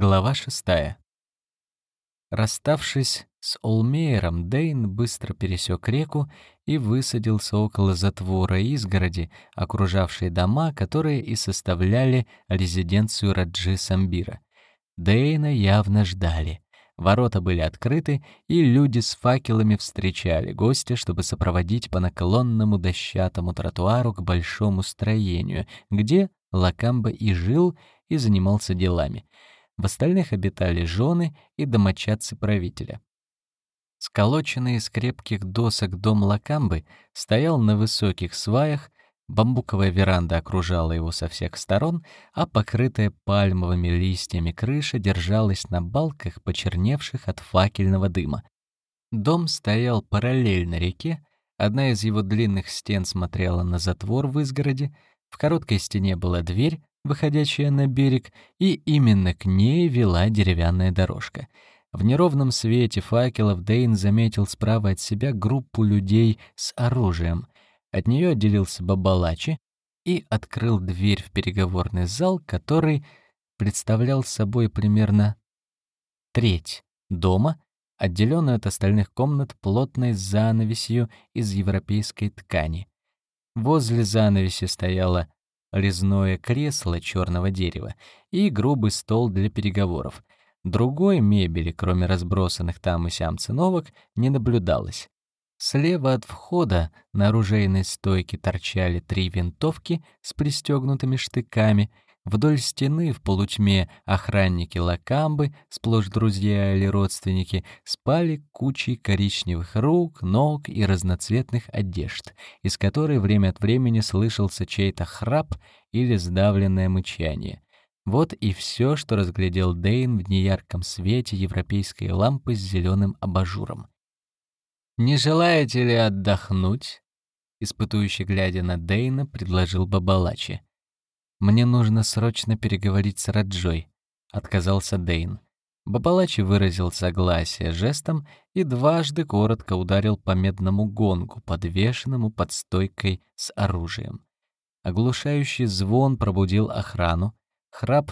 Глава шестая. Расставшись с Олмейером, Дейн быстро пересек реку и высадился около затвора изгороди, окружавшей дома, которые и составляли резиденцию Раджи Самбира. Дейна явно ждали. Ворота были открыты, и люди с факелами встречали гостя, чтобы сопроводить по наклонному дощатому тротуару к большому строению, где Лакамба и жил, и занимался делами — в остальных обитали жены и домочадцы правителя. Сколоченный из крепких досок дом Лакамбы стоял на высоких сваях, бамбуковая веранда окружала его со всех сторон, а покрытая пальмовыми листьями крыша держалась на балках, почерневших от факельного дыма. Дом стоял параллельно реке, одна из его длинных стен смотрела на затвор в изгороде, в короткой стене была дверь, выходящая на берег, и именно к ней вела деревянная дорожка. В неровном свете факелов Дейн заметил справа от себя группу людей с оружием. От нее отделился Бабалачи и открыл дверь в переговорный зал, который представлял собой примерно треть дома, отделенную от остальных комнат плотной занавесью из европейской ткани. Возле занавеси стояла резное кресло черного дерева и грубый стол для переговоров. Другой мебели, кроме разбросанных там и сям циновок, не наблюдалось. Слева от входа на оружейной стойке торчали три винтовки с пристегнутыми штыками — Вдоль стены в полутьме охранники Лакамбы, сплошь друзья или родственники, спали кучей коричневых рук, ног и разноцветных одежд, из которой время от времени слышался чей-то храп или сдавленное мычание. Вот и все, что разглядел Дейн в неярком свете европейской лампы с зеленым абажуром. «Не желаете ли отдохнуть?» Испытующий, глядя на Дейна, предложил Бабалачи. «Мне нужно срочно переговорить с Раджой», — отказался Дейн. Бабалачи выразил согласие жестом и дважды коротко ударил по медному гонгу, подвешенному под стойкой с оружием. Оглушающий звон пробудил охрану, храп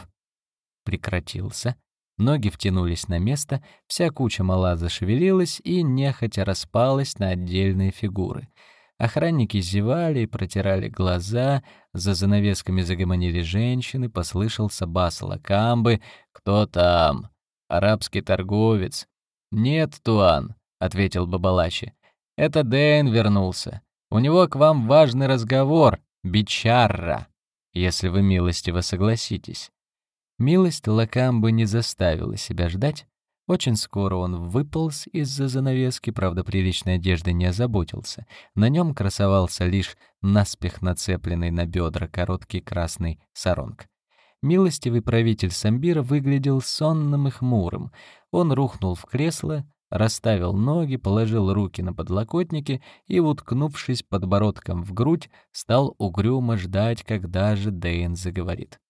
прекратился, ноги втянулись на место, вся куча мала зашевелилась и нехотя распалась на отдельные фигуры — Охранники зевали и протирали глаза, за занавесками загомонили женщины, послышался бас лакамбы. «Кто там? Арабский торговец?» «Нет, Туан», — ответил Бабалачи. «Это Дэйн вернулся. У него к вам важный разговор, бичарра, если вы милостиво согласитесь». Милость Лакамбы не заставила себя ждать. Очень скоро он выполз из-за занавески, правда, приличной одежды не озаботился. На нем красовался лишь наспех нацепленный на бедра короткий красный саронг. Милостивый правитель Самбира выглядел сонным и хмурым. Он рухнул в кресло, расставил ноги, положил руки на подлокотники и, уткнувшись подбородком в грудь, стал угрюмо ждать, когда же Дэйн заговорит.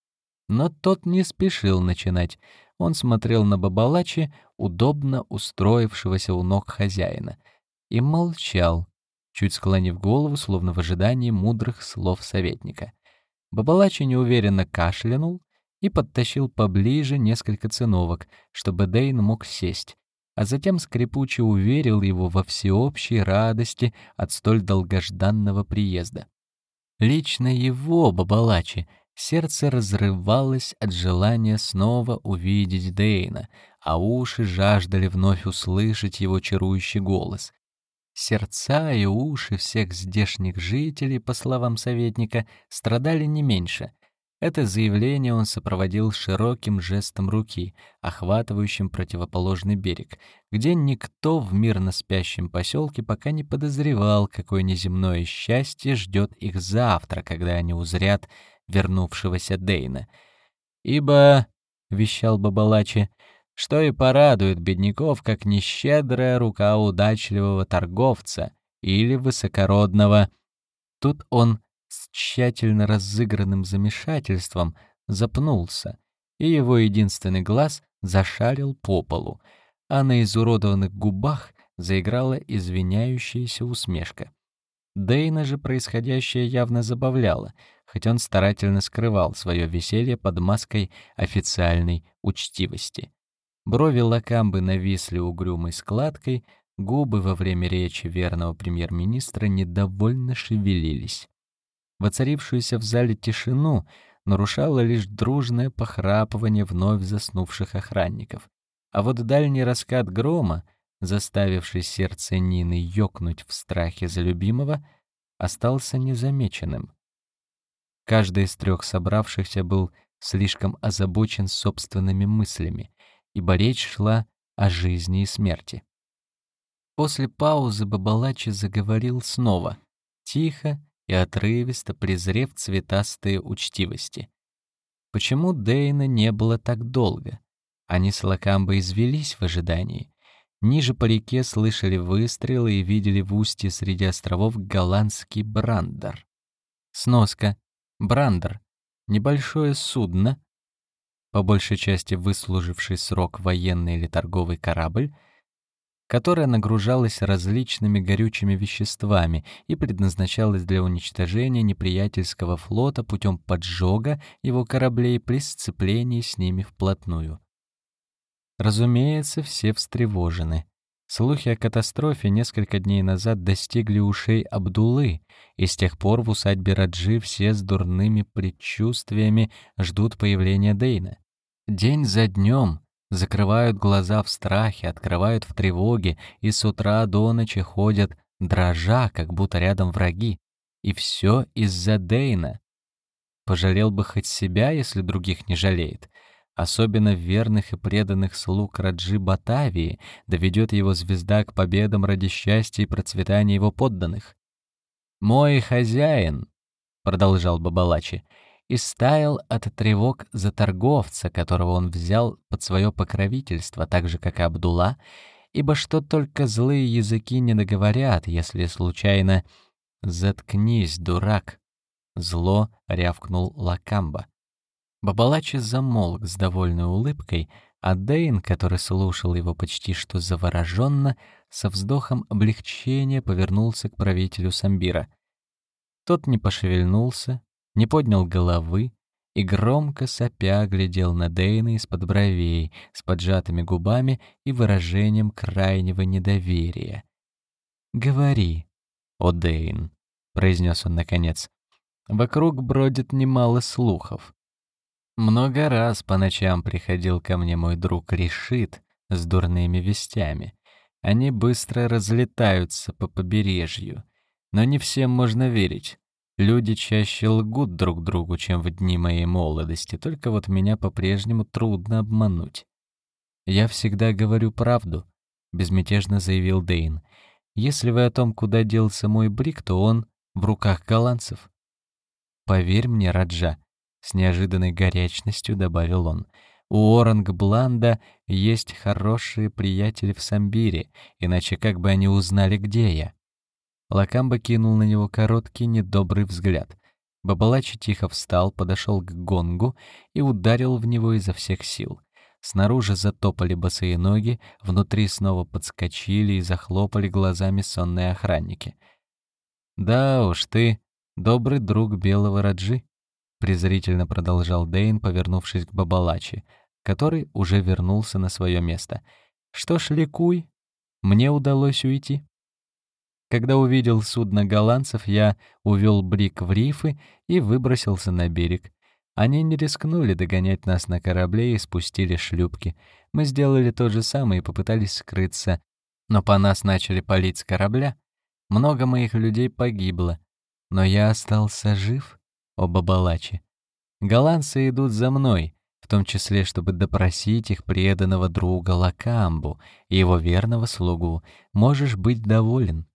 Но тот не спешил начинать. Он смотрел на Бабалачи, удобно устроившегося у ног хозяина, и молчал, чуть склонив голову, словно в ожидании мудрых слов советника. Бабалачи неуверенно кашлянул и подтащил поближе несколько циновок, чтобы Дейн мог сесть, а затем скрипуче уверил его во всеобщей радости от столь долгожданного приезда. Лично его, Бабалачи, Сердце разрывалось от желания снова увидеть Дейна, а уши жаждали вновь услышать его чарующий голос. Сердца и уши всех здешних жителей, по словам советника, страдали не меньше. Это заявление он сопроводил широким жестом руки, охватывающим противоположный берег, где никто в мирно спящем поселке пока не подозревал, какое неземное счастье ждет их завтра, когда они узрят вернувшегося Дейна. «Ибо, — вещал Бабалачи, — что и порадует бедняков, как нещедрая рука удачливого торговца или высокородного». Тут он с тщательно разыгранным замешательством запнулся, и его единственный глаз зашарил по полу, а на изуродованных губах заиграла извиняющаяся усмешка. Дейна же происходящее явно забавляло. Хоть он старательно скрывал свое веселье под маской официальной учтивости. Брови Лакамбы нависли угрюмой складкой, губы во время речи верного премьер-министра недовольно шевелились. Воцарившуюся в зале тишину нарушало лишь дружное похрапывание вновь заснувших охранников. А вот дальний раскат грома, заставивший сердце Нины ёкнуть в страхе за любимого, остался незамеченным. Каждый из трех собравшихся был слишком озабочен собственными мыслями, ибо речь шла о жизни и смерти. После паузы Бабалачи заговорил снова, тихо и отрывисто презрев цветастые учтивости. Почему Дейна не было так долго? Они с Лакамбой извелись в ожидании. Ниже по реке слышали выстрелы и видели в устье среди островов голландский брандер. Сноска. Брандер. Небольшое судно, по большей части выслуживший срок военный или торговый корабль, которая нагружалась различными горючими веществами и предназначалась для уничтожения неприятельского флота путем поджога его кораблей при сцеплении с ними вплотную. Разумеется, все встревожены. Слухи о катастрофе несколько дней назад достигли ушей Абдулы, и с тех пор в усадьбе Раджи все с дурными предчувствиями ждут появления Дейна. День за днем закрывают глаза в страхе, открывают в тревоге и с утра до ночи ходят, дрожа, как будто рядом враги. И все из-за Дейна. Пожалел бы хоть себя, если других не жалеет. Особенно верных и преданных слуг Раджи Батавии доведет его звезда к победам ради счастья и процветания его подданных. «Мой хозяин», — продолжал Бабалачи, — и стаял от тревог за торговца, которого он взял под свое покровительство, так же, как и Абдулла, ибо что только злые языки не договорят, если случайно «Заткнись, дурак!» Зло рявкнул Лакамба. Бабалачи замолк с довольной улыбкой, а Дейн, который слушал его почти что завороженно, со вздохом облегчения повернулся к правителю Самбира. Тот не пошевельнулся, не поднял головы и громко сопя глядел на Дейна из-под бровей с поджатыми губами и выражением крайнего недоверия. «Говори, о Дейн», — произнес он наконец. «Вокруг бродит немало слухов. Много раз по ночам приходил ко мне мой друг Решит с дурными вестями. Они быстро разлетаются по побережью, но не всем можно верить. Люди чаще лгут друг другу, чем в дни моей молодости, только вот меня по-прежнему трудно обмануть. «Я всегда говорю правду», — безмятежно заявил Дейн. «Если вы о том, куда делся мой брик, то он в руках голландцев». «Поверь мне, Раджа», — с неожиданной горячностью добавил он, «у Оранг-Бланда есть хорошие приятели в Самбире, иначе как бы они узнали, где я?» Лакамба кинул на него короткий недобрый взгляд. Бабалачи тихо встал, подошел к гонгу и ударил в него изо всех сил. Снаружи затопали босые ноги, внутри снова подскочили и захлопали глазами сонные охранники. «Да уж ты, добрый друг белого Раджи», — презрительно продолжал Дейн, повернувшись к Бабалачи, который уже вернулся на свое место. «Что ж, ликуй, мне удалось уйти». Когда увидел судно голландцев, я увел брик в рифы и выбросился на берег. Они не рискнули догонять нас на корабле и спустили шлюпки. Мы сделали то же самое и попытались скрыться. Но по нас начали палить с корабля. Много моих людей погибло. Но я остался жив, о Бабалачи. Голландцы идут за мной, в том числе, чтобы допросить их преданного друга Лакамбу и его верного слугу. Можешь быть доволен.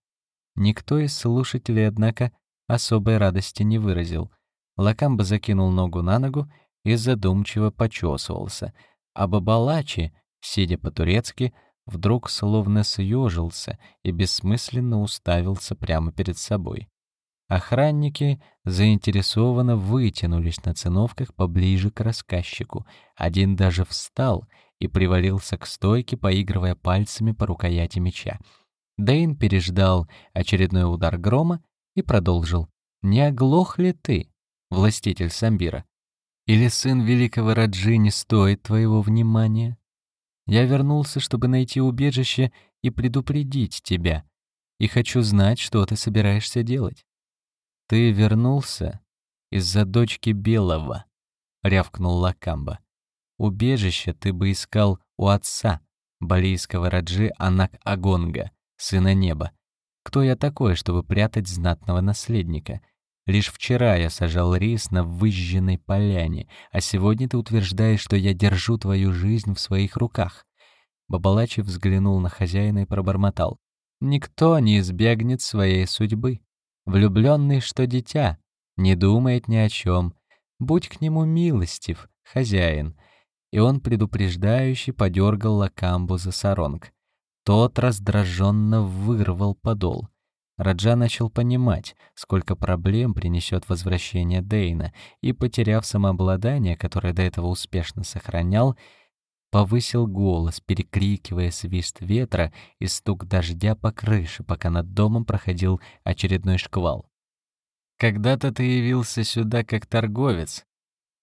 Никто из слушателей, однако, особой радости не выразил. Лакамба закинул ногу на ногу и задумчиво почесывался, а Бабалачи, сидя по-турецки, вдруг словно съежился и бессмысленно уставился прямо перед собой. Охранники заинтересованно вытянулись на циновках поближе к рассказчику. Один даже встал и привалился к стойке, поигрывая пальцами по рукояти меча. Дэйн переждал очередной удар грома и продолжил. «Не оглох ли ты? властитель Самбира? Или сын великого Раджи не стоит твоего внимания? Я вернулся, чтобы найти убежище и предупредить тебя, и хочу знать, что ты собираешься делать. Ты вернулся из-за дочки Белого, рявкнул Лакамба. Убежище ты бы искал у отца, балийского Раджи Анак-Агонга, сына неба. Кто я такой, чтобы прятать знатного наследника? Лишь вчера я сажал рис на выжженной поляне, а сегодня ты утверждаешь, что я держу твою жизнь в своих руках. Бабалачи взглянул на хозяина и пробормотал. Никто не избегнет своей судьбы. Влюбленный, что дитя, не думает ни о чем. Будь к нему милостив, хозяин. И он предупреждающе подергал Лакамбу за саронг. Тот раздраженно вырвал подол. Раджа начал понимать, сколько проблем принесет возвращение Дейна, и, потеряв самообладание, которое до этого успешно сохранял, повысил голос, перекрикивая свист ветра и стук дождя по крыше, пока над домом проходил очередной шквал. «Когда-то ты явился сюда как торговец,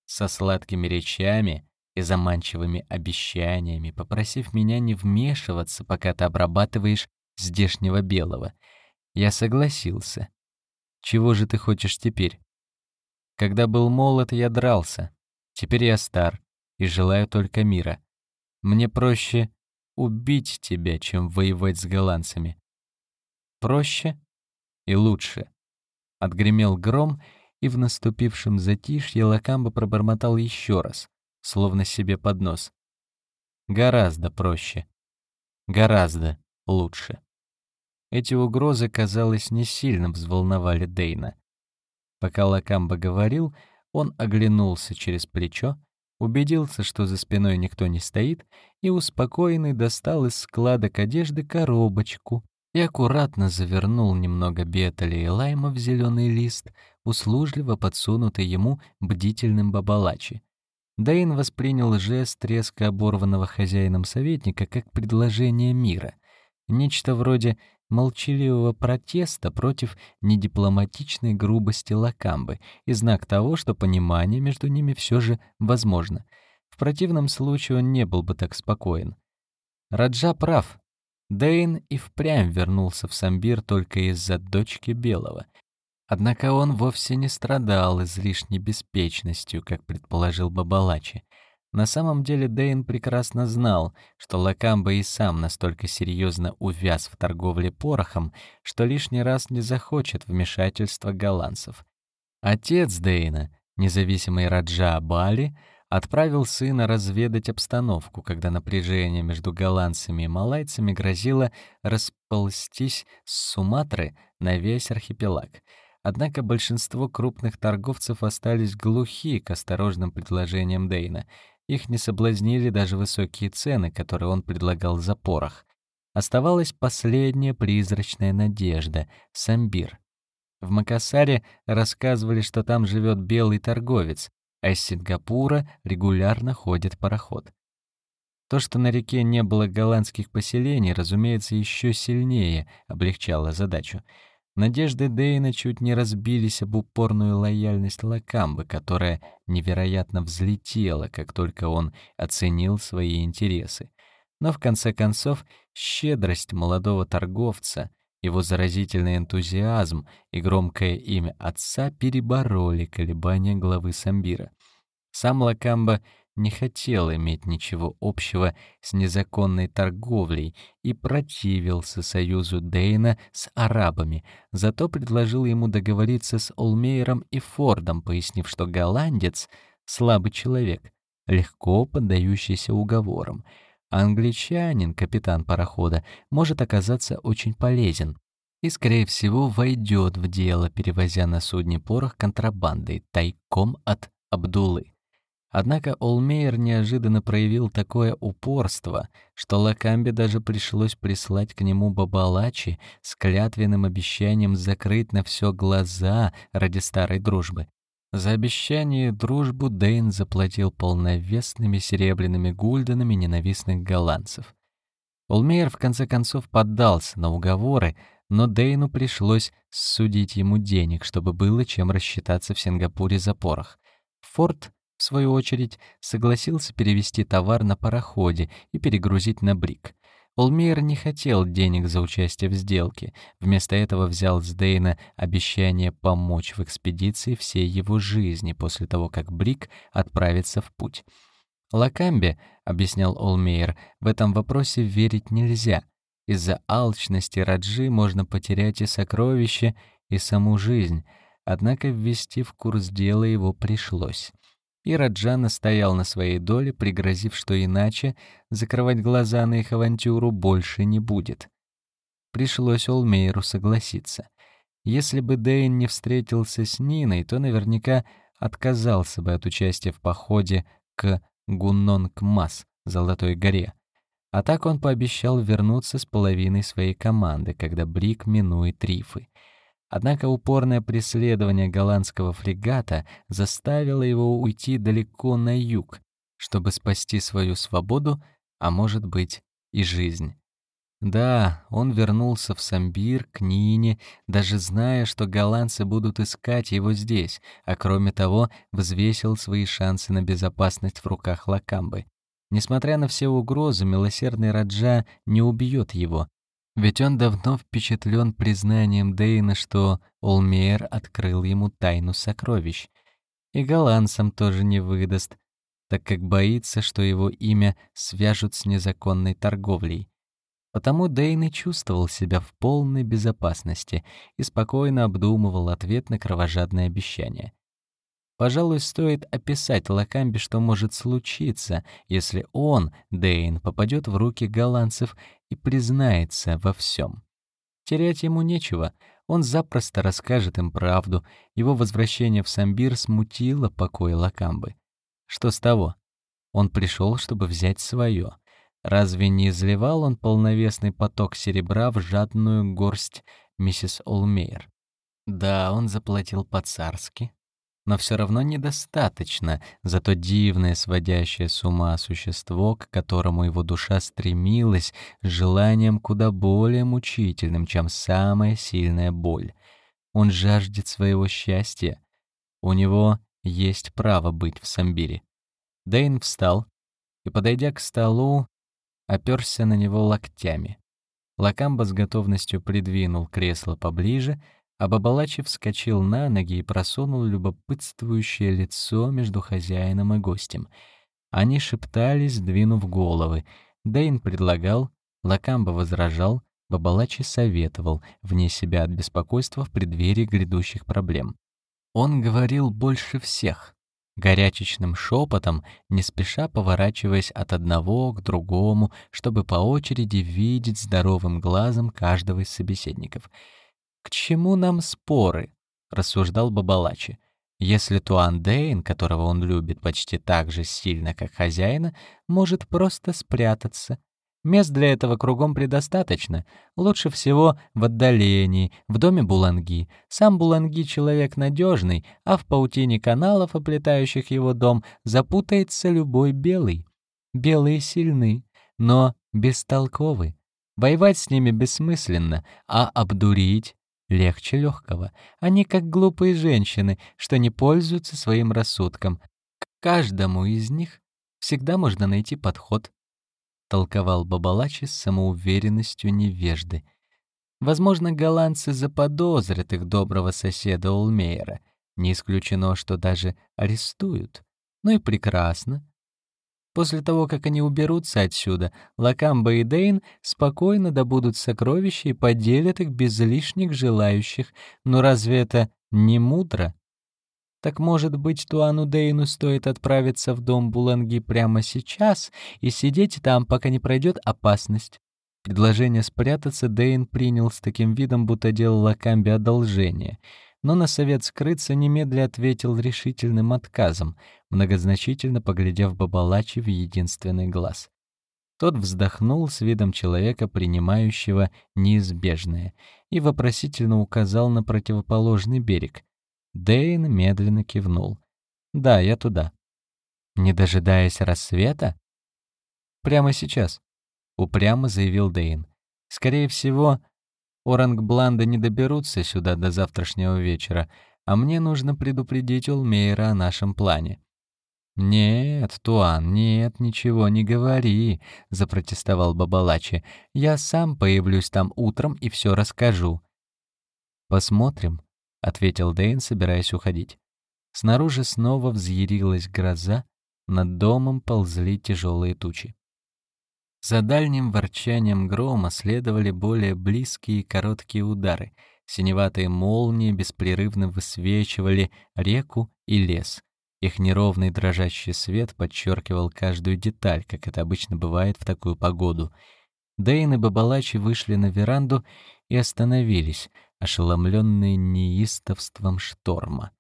со сладкими речами и заманчивыми обещаниями, попросив меня не вмешиваться, пока ты обрабатываешь здешнего белого — я согласился. Чего же ты хочешь теперь? Когда был молод, я дрался. Теперь я стар и желаю только мира. Мне проще убить тебя, чем воевать с голландцами. Проще и лучше. Отгремел гром, и в наступившем затишье Лакамба пробормотал еще раз, словно себе под нос. Гораздо проще. Гораздо лучше. Эти угрозы, казалось, не сильно взволновали Дейна. Пока Лакамба говорил, он оглянулся через плечо, убедился, что за спиной никто не стоит, и успокоенный достал из складок одежды коробочку и аккуратно завернул немного бетали и лайма в зеленый лист, услужливо подсунутый ему бдительным бабалачи. Дейн воспринял жест резко оборванного хозяином советника как предложение мира. Нечто вроде молчаливого протеста против недипломатичной грубости Лакамбы и знак того, что понимание между ними все же возможно. В противном случае он не был бы так спокоен. Раджа прав. Дейн и впрямь вернулся в Самбир только из-за дочки Белого. Однако он вовсе не страдал излишней беспечностью, как предположил Бабалачи. На самом деле Дэйн прекрасно знал, что Лакамба и сам настолько серьезно увяз в торговле порохом, что лишний раз не захочет вмешательства голландцев. Отец Дэйна, независимый Раджа Бали, отправил сына разведать обстановку, когда напряжение между голландцами и малайцами грозило расползтись с Суматры на весь архипелаг — Однако большинство крупных торговцев остались глухи к осторожным предложениям Дейна, их не соблазнили даже высокие цены, которые он предлагал за порох. Оставалась последняя призрачная надежда — Самбир. В Макасаре рассказывали, что там живет белый торговец, а из Сингапура регулярно ходит пароход. То, что на реке не было голландских поселений, разумеется, еще сильнее облегчало задачу — Надежды Дейна чуть не разбились об упорную лояльность Лакамбы, которая невероятно взлетела, как только он оценил свои интересы. Но в конце концов щедрость молодого торговца, его заразительный энтузиазм и громкое имя отца перебороли колебания главы Самбира. Сам Лакамба не хотел иметь ничего общего с незаконной торговлей и противился союзу Дейна с арабами, зато предложил ему договориться с Олмейером и Фордом, пояснив, что голландец — слабый человек, легко поддающийся уговорам. англичанин, капитан парохода, может оказаться очень полезен и, скорее всего, войдет в дело, перевозя на судне порох контрабандой тайком от Абдулы. Однако Олмейер неожиданно проявил такое упорство, что Лакамбе даже пришлось прислать к нему Бабалачи с клятвенным обещанием закрыть на все глаза ради старой дружбы. За обещание дружбу Дейн заплатил полновесными серебряными гульденами ненавистных голландцев. Олмейер в конце концов поддался на уговоры, но Дейну пришлось судить ему денег, чтобы было чем рассчитаться в Сингапуре за порох. Форд, в свою очередь, согласился перевести товар на пароходе и перегрузить на брик. Олмейер не хотел денег за участие в сделке, вместо этого взял с Дейна обещание помочь в экспедиции всей его жизни после того, как Брик отправится в путь. «Лакамбе», — объяснял Олмейер, — «в этом вопросе верить нельзя. Из-за алчности Раджи можно потерять и сокровища, и саму жизнь, однако ввести в курс дела его пришлось». И Раджа настоял на своей доле, пригрозив, что иначе закрывать глаза на их авантюру больше не будет. Пришлось Олмейру согласиться. Если бы Дэйн не встретился с Ниной, то наверняка отказался бы от участия в походе к Гуннонг-Мас, Золотой горе. А так он пообещал вернуться с половиной своей команды, когда Брик минует рифы. Однако упорное преследование голландского фрегата заставило его уйти далеко на юг, чтобы спасти свою свободу, а может быть и жизнь. Да, он вернулся в Самбир, к Нине, даже зная, что голландцы будут искать его здесь, а кроме того, взвесил свои шансы на безопасность в руках Лакамбы. Несмотря на все угрозы, милосердный Раджа не убьет его, ведь он давно впечатлен признанием Дейна, что Олмейер открыл ему тайну сокровищ. И голландцам тоже не выдаст, так как боится, что его имя свяжут с незаконной торговлей. Потому Дейн и чувствовал себя в полной безопасности и спокойно обдумывал ответ на кровожадное обещание. Пожалуй, стоит описать Лакамбе, что может случиться, если он, Дейн, попадет в руки голландцев и признается во всем. Терять ему нечего, он запросто расскажет им правду. Его возвращение в Самбир смутило покой Лакамбы. Что с того? Он пришел, чтобы взять свое. Разве не изливал он полновесный поток серебра в жадную горсть миссис Олмейер? Да, он заплатил по-царски, но все равно недостаточно за то дивное, сводящее с ума существо, к которому его душа стремилась с желанием куда более мучительным, чем самая сильная боль. Он жаждет своего счастья. У него есть право быть в Самбире. Дэйн встал и, подойдя к столу, оперся на него локтями. Лакамба с готовностью придвинул кресло поближе — а Бабалачи вскочил на ноги и просунул любопытствующее лицо между хозяином и гостем. Они шептались, двинув головы. Дейн предлагал, Лакамба возражал, Бабалачи советовал, вне себя от беспокойства в преддверии грядущих проблем. Он говорил больше всех, горячечным шепотом, не спеша поворачиваясь от одного к другому, чтобы по очереди видеть здоровым глазом каждого из собеседников — «К чему нам споры?» — рассуждал Бабалачи. «Если Туан Дейн, которого он любит почти так же сильно, как хозяина, может просто спрятаться. Мест для этого кругом предостаточно. Лучше всего в отдалении, в доме Буланги. Сам Буланги человек надежный, а в паутине каналов, оплетающих его дом, запутается любой белый. Белые сильны, но бестолковы. Воевать с ними бессмысленно, а обдурить легче легкого. Они как глупые женщины, что не пользуются своим рассудком. К каждому из них всегда можно найти подход. Толковал Бабалачи с самоуверенностью невежды. Возможно, голландцы заподозрят их доброго соседа Улмейера. Не исключено, что даже арестуют. Ну и прекрасно. После того, как они уберутся отсюда, Лакамба и Дейн спокойно добудут сокровища и поделят их без лишних желающих. Но разве это не мудро? Так может быть, Туану Дейну стоит отправиться в дом Буланги прямо сейчас и сидеть там, пока не пройдет опасность? Предложение спрятаться Дейн принял с таким видом, будто делал Лакамбе одолжение — но на совет скрыться немедля ответил решительным отказом, многозначительно поглядев Бабалачи в единственный глаз. Тот вздохнул с видом человека, принимающего неизбежное, и вопросительно указал на противоположный берег. Дейн медленно кивнул. «Да, я туда». «Не дожидаясь рассвета?» «Прямо сейчас», — упрямо заявил Дейн. «Скорее всего, Орангбланды не доберутся сюда до завтрашнего вечера, а мне нужно предупредить Улмейра о нашем плане». «Нет, Туан, нет, ничего не говори», — запротестовал Бабалачи. «Я сам появлюсь там утром и все расскажу». «Посмотрим», — ответил Дэйн, собираясь уходить. Снаружи снова взъярилась гроза, над домом ползли тяжелые тучи. За дальним ворчанием грома следовали более близкие короткие удары. Синеватые молнии беспрерывно высвечивали реку и лес. Их неровный дрожащий свет подчеркивал каждую деталь, как это обычно бывает в такую погоду. Дэйн и Бабалачи вышли на веранду и остановились, ошеломленные неистовством шторма.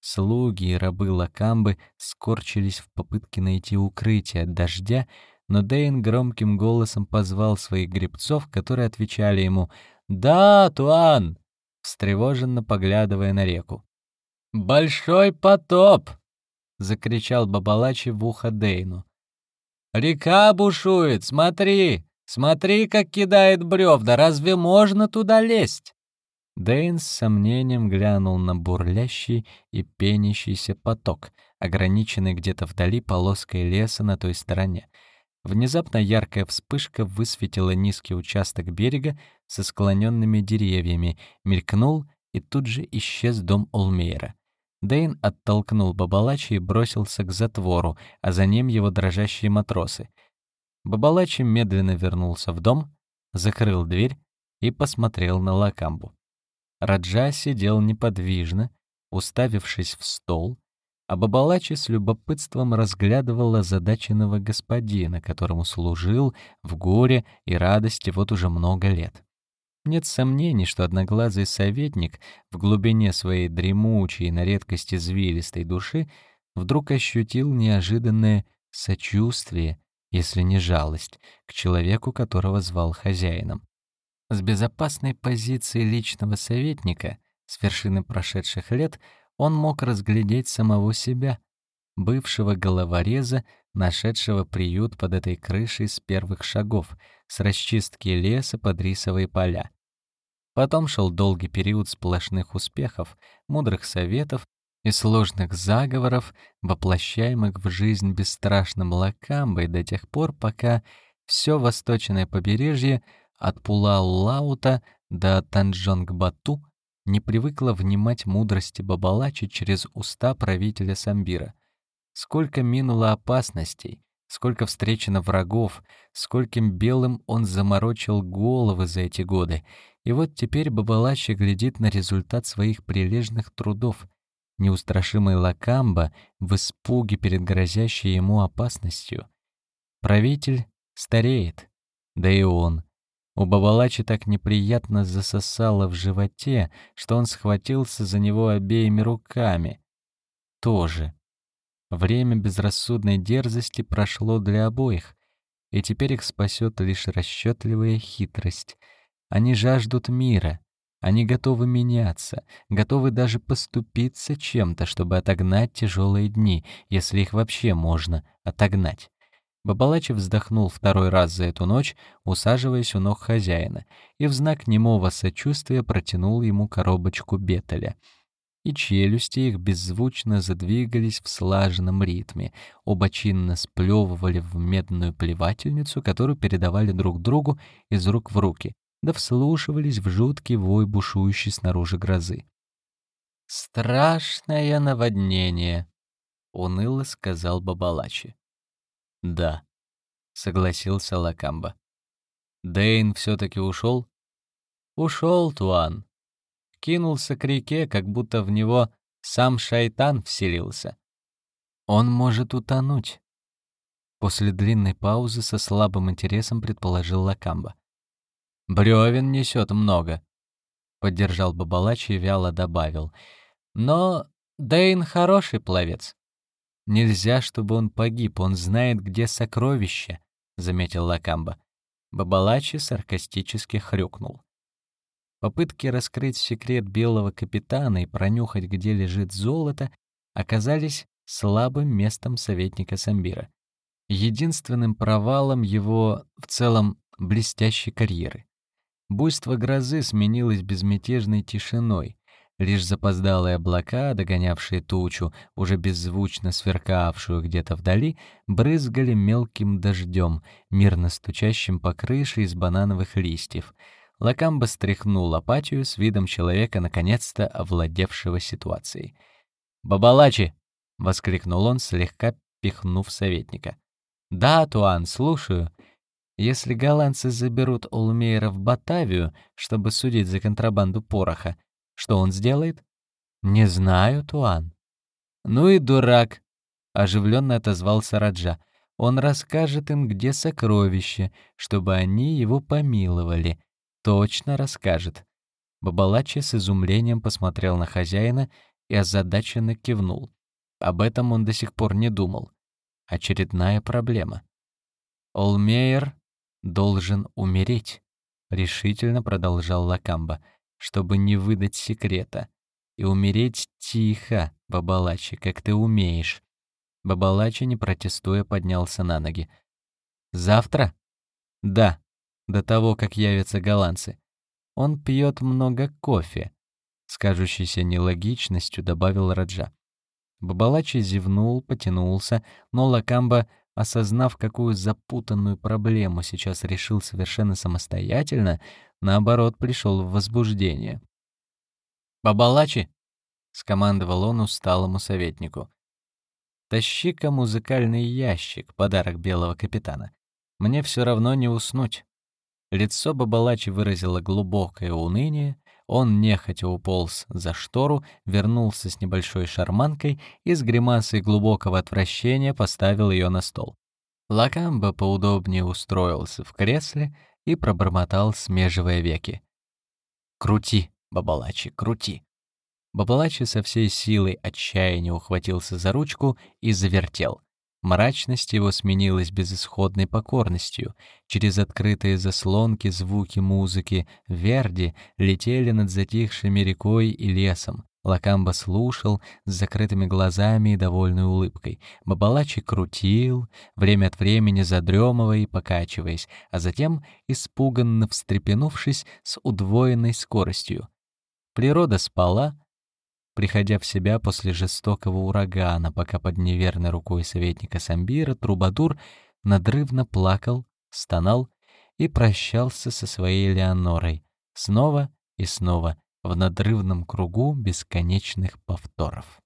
Слуги и рабы Лакамбы скорчились в попытке найти укрытие от дождя, но Дейн громким голосом позвал своих гребцов, которые отвечали ему «Да, Туан!», встревоженно поглядывая на реку. «Большой потоп!» — закричал Бабалачи в ухо Дейну. «Река бушует, смотри! Смотри, как кидает бревна! Разве можно туда лезть?» Дейн с сомнением глянул на бурлящий и пенящийся поток, ограниченный где-то вдали полоской леса на той стороне. Внезапно яркая вспышка высветила низкий участок берега со склоненными деревьями, мелькнул и тут же исчез дом Олмейра. Дейн оттолкнул Бабалачи и бросился к затвору, а за ним его дрожащие матросы. Бабалачи медленно вернулся в дом, закрыл дверь и посмотрел на Лакамбу. Раджа сидел неподвижно, уставившись в стол, а Бабалачи с любопытством разглядывал озадаченного господина, которому служил в горе и радости вот уже много лет. Нет сомнений, что одноглазый советник в глубине своей дремучей, на редкость извилистой души вдруг ощутил неожиданное сочувствие, если не жалость, к человеку, которого звал хозяином. С безопасной позиции личного советника, с вершины прошедших лет, он мог разглядеть самого себя, бывшего головореза, нашедшего приют под этой крышей с первых шагов, с расчистки леса под рисовые поля. Потом шел долгий период сплошных успехов, мудрых советов и сложных заговоров, воплощаемых в жизнь бесстрашным Лакамбой до тех пор, пока все восточное побережье от Пулау-Лаута до Танджонг-Бату не привыкла внимать мудрости Бабалачи через уста правителя Самбира. Сколько минуло опасностей, сколько встречено врагов, скольким белым он заморочил головы за эти годы. И вот теперь Бабалачи глядит на результат своих прилежных трудов. Неустрашимый Лакамба в испуге перед грозящей ему опасностью. Правитель стареет, да и он — у Бабалачи так неприятно засосало в животе, что он схватился за него обеими руками. Тоже. Время безрассудной дерзости прошло для обоих, и теперь их спасет лишь расчетливая хитрость. Они жаждут мира, они готовы меняться, готовы даже поступиться чем-то, чтобы отогнать тяжелые дни, если их вообще можно отогнать. Бабалачи вздохнул второй раз за эту ночь, усаживаясь у ног хозяина, и в знак немого сочувствия протянул ему коробочку бетеля. И челюсти их беззвучно задвигались в слаженном ритме, оба чинно сплевывали в медную плевательницу, которую передавали друг другу из рук в руки, да вслушивались в жуткий вой бушующей снаружи грозы. «Страшное наводнение», — уныло сказал Бабалачи. «Да», — согласился Лакамба. «Дэйн все-таки ушел?» «Ушел, Туан. Кинулся к реке, как будто в него сам шайтан вселился. Он может утонуть». После длинной паузы со слабым интересом предположил Лакамба. «Бревен несет много», — поддержал Бабалач и вяло добавил. «Но Дэйн хороший пловец. Нельзя, чтобы он погиб, он знает, где сокровище, заметил Лакамба. Бабалачи саркастически хрюкнул. Попытки раскрыть секрет белого капитана и пронюхать, где лежит золото, оказались слабым местом советника Самбира. Единственным провалом его в целом блестящей карьеры. Буйство грозы сменилось безмятежной тишиной. Лишь запоздалые облака, догонявшие тучу, уже беззвучно сверкавшую где-то вдали, брызгали мелким дождем, мирно стучащим по крыше из банановых листьев. Лакамба стряхнул апатию с видом человека, наконец-то овладевшего ситуацией. «Бабалачи!» — воскликнул он, слегка пихнув советника. «Да, Туан, слушаю. Если голландцы заберут Олмейра в Батавию, чтобы судить за контрабанду пороха, что он сделает? Не знаю, Туан. Ну и дурак, оживленно отозвался Раджа. Он расскажет им, где сокровище, чтобы они его помиловали. Точно расскажет. Бабалачи с изумлением посмотрел на хозяина и озадаченно кивнул. Об этом он до сих пор не думал. Очередная проблема. Олмейер должен умереть, решительно продолжал Лакамба чтобы не выдать секрета. И умереть тихо, Бабалачи, как ты умеешь. Бабалачи, не протестуя, поднялся на ноги. «Завтра?» «Да, до того, как явятся голландцы. Он пьет много кофе», — с кажущейся нелогичностью добавил Раджа. Бабалачи зевнул, потянулся, но Лакамба осознав, какую запутанную проблему сейчас решил совершенно самостоятельно, наоборот, пришел в возбуждение. «Бабалачи!» — скомандовал он усталому советнику. «Тащи-ка музыкальный ящик, подарок белого капитана. Мне все равно не уснуть». Лицо Бабалачи выразило глубокое уныние, он нехотя уполз за штору, вернулся с небольшой шарманкой и с гримасой глубокого отвращения поставил ее на стол. Лакамба поудобнее устроился в кресле и пробормотал, смеживая веки. «Крути, Бабалачи, крути!» Бабалачи со всей силой отчаяния ухватился за ручку и завертел. Мрачность его сменилась безысходной покорностью. Через открытые заслонки звуки музыки Верди летели над затихшими рекой и лесом. Лакамба слушал с закрытыми глазами и довольной улыбкой. Бабалачи крутил, время от времени задремывая и покачиваясь, а затем, испуганно встрепенувшись, с удвоенной скоростью. Природа спала, приходя в себя после жестокого урагана, пока под неверной рукой советника Самбира Трубадур надрывно плакал, стонал и прощался со своей Леонорой снова и снова в надрывном кругу бесконечных повторов.